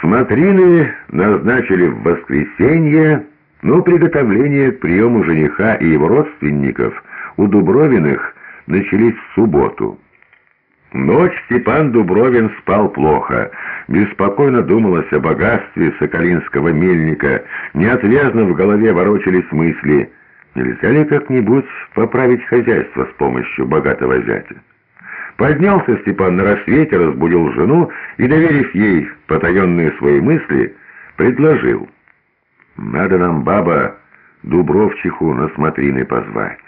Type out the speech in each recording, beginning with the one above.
Смотрины назначили в воскресенье, но приготовления к приему жениха и его родственников у Дубровиных начались в субботу. Ночь Степан Дубровин спал плохо, беспокойно думалось о богатстве соколинского мельника, неотвязно в голове ворочались мысли, нельзя ли как-нибудь поправить хозяйство с помощью богатого зятя. Поднялся Степан на рассвете, разбудил жену и, доверив ей потаенные свои мысли, предложил. «Надо нам, баба, Дубровчиху на смотрины позвать.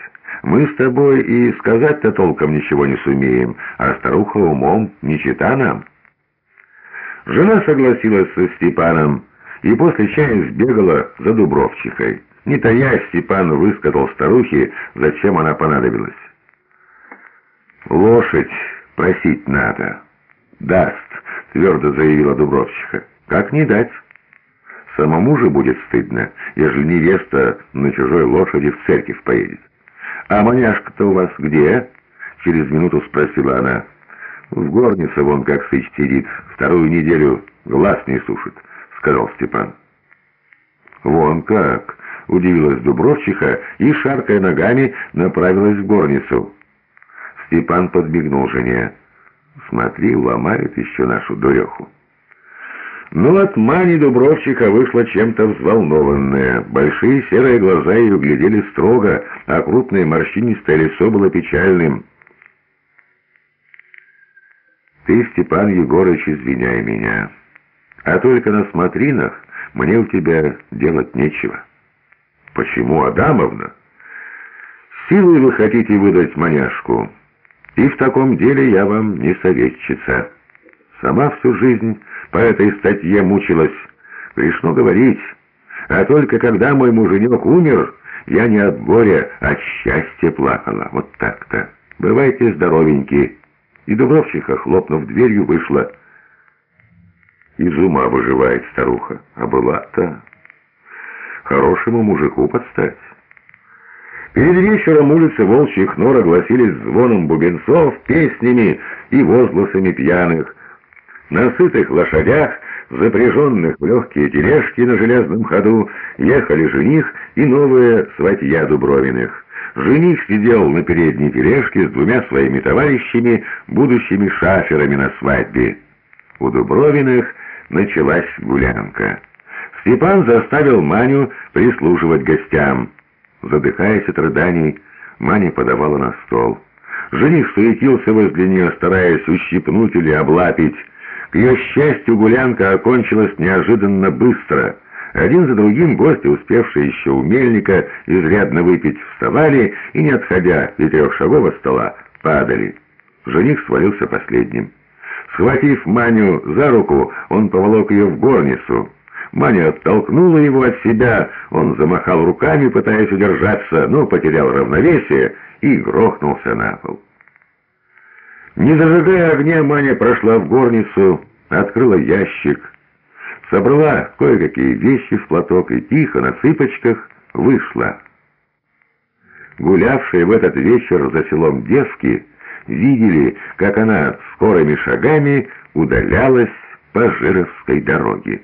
Мы с тобой и сказать-то толком ничего не сумеем, а старуха умом не чита нам». Жена согласилась со Степаном и после чая сбегала за Дубровчихой. Не таясь, Степан высказал старухе, зачем она понадобилась. «Лошадь просить надо». «Даст», — твердо заявила Дубровчиха. «Как не дать?» «Самому же будет стыдно, ежели невеста на чужой лошади в церковь поедет». «А маняшка-то у вас где?» — через минуту спросила она. «В горнице вон как сыч сидит, вторую неделю глаз не сушит», — сказал Степан. «Вон как!» — удивилась Дубровчиха и, шаркая ногами, направилась в горницу. Степан подбегнул жене. «Смотри, ломает еще нашу дуреху». Но от Мани Дубровчика вышла чем-то взволнованная. Большие серые глаза ее глядели строго, а крупное морщинистое лицо было печальным. «Ты, Степан Егорыч, извиняй меня. А только на смотринах мне у тебя делать нечего». «Почему, Адамовна?» «Силой вы хотите выдать маняшку?» И в таком деле я вам не советчица. Сама всю жизнь по этой статье мучилась. Грешно говорить. А только когда мой муженек умер, я не от горя, а от счастья плакала. Вот так-то. Бывайте здоровеньки. И Дубровчиха, хлопнув дверью, вышла. Из ума выживает старуха. А была-то хорошему мужику подстать. Перед вечером улицы Волчьих Нор огласились звоном бубенцов, песнями и возгласами пьяных. На сытых лошадях, запряженных в легкие тележки на железном ходу, ехали жених и новая сватья Дубровиных. Жених сидел на передней тележке с двумя своими товарищами, будущими шаферами на свадьбе. У Дубровиных началась гулянка. Степан заставил Маню прислуживать гостям. Задыхаясь от рыданий, Маня подавала на стол. Жених суетился возле нее, стараясь ущипнуть или облапить. К ее счастью, гулянка окончилась неожиданно быстро. Один за другим гости, успевшие еще у мельника изрядно выпить, вставали и, не отходя из трех шагов от стола, падали. Жених свалился последним. Схватив Маню за руку, он поволок ее в горницу. Маня оттолкнула его от себя, он замахал руками, пытаясь удержаться, но потерял равновесие и грохнулся на пол. Не зажигая огня, Маня прошла в горницу, открыла ящик, собрала кое-какие вещи в платок и тихо на цыпочках вышла. Гулявшие в этот вечер за селом девки видели, как она скорыми шагами удалялась по Жировской дороге.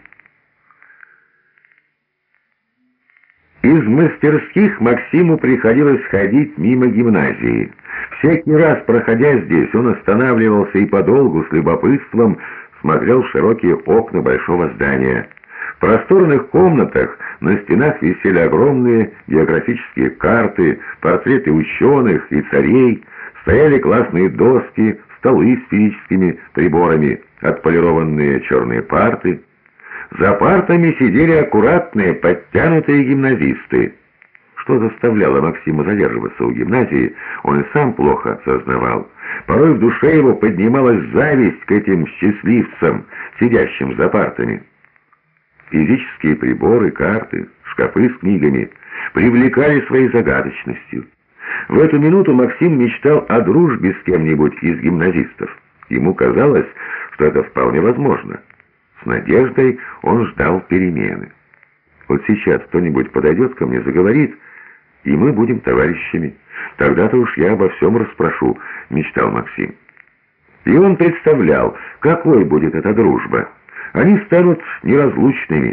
Из мастерских Максиму приходилось ходить мимо гимназии. Всякий раз, проходя здесь, он останавливался и подолгу с любопытством смотрел в широкие окна большого здания. В просторных комнатах на стенах висели огромные географические карты, портреты ученых и царей, стояли классные доски, столы с физическими приборами, отполированные черные парты. За партами сидели аккуратные, подтянутые гимназисты. Что заставляло Максима задерживаться у гимназии, он и сам плохо осознавал. Порой в душе его поднималась зависть к этим счастливцам, сидящим за партами. Физические приборы, карты, шкафы с книгами привлекали своей загадочностью. В эту минуту Максим мечтал о дружбе с кем-нибудь из гимназистов. Ему казалось, что это вполне возможно. С надеждой он ждал перемены. Вот сейчас кто-нибудь подойдет ко мне, заговорит, и мы будем товарищами. Тогда-то уж я обо всем расспрошу, мечтал Максим. И он представлял, какой будет эта дружба. Они станут неразлучными.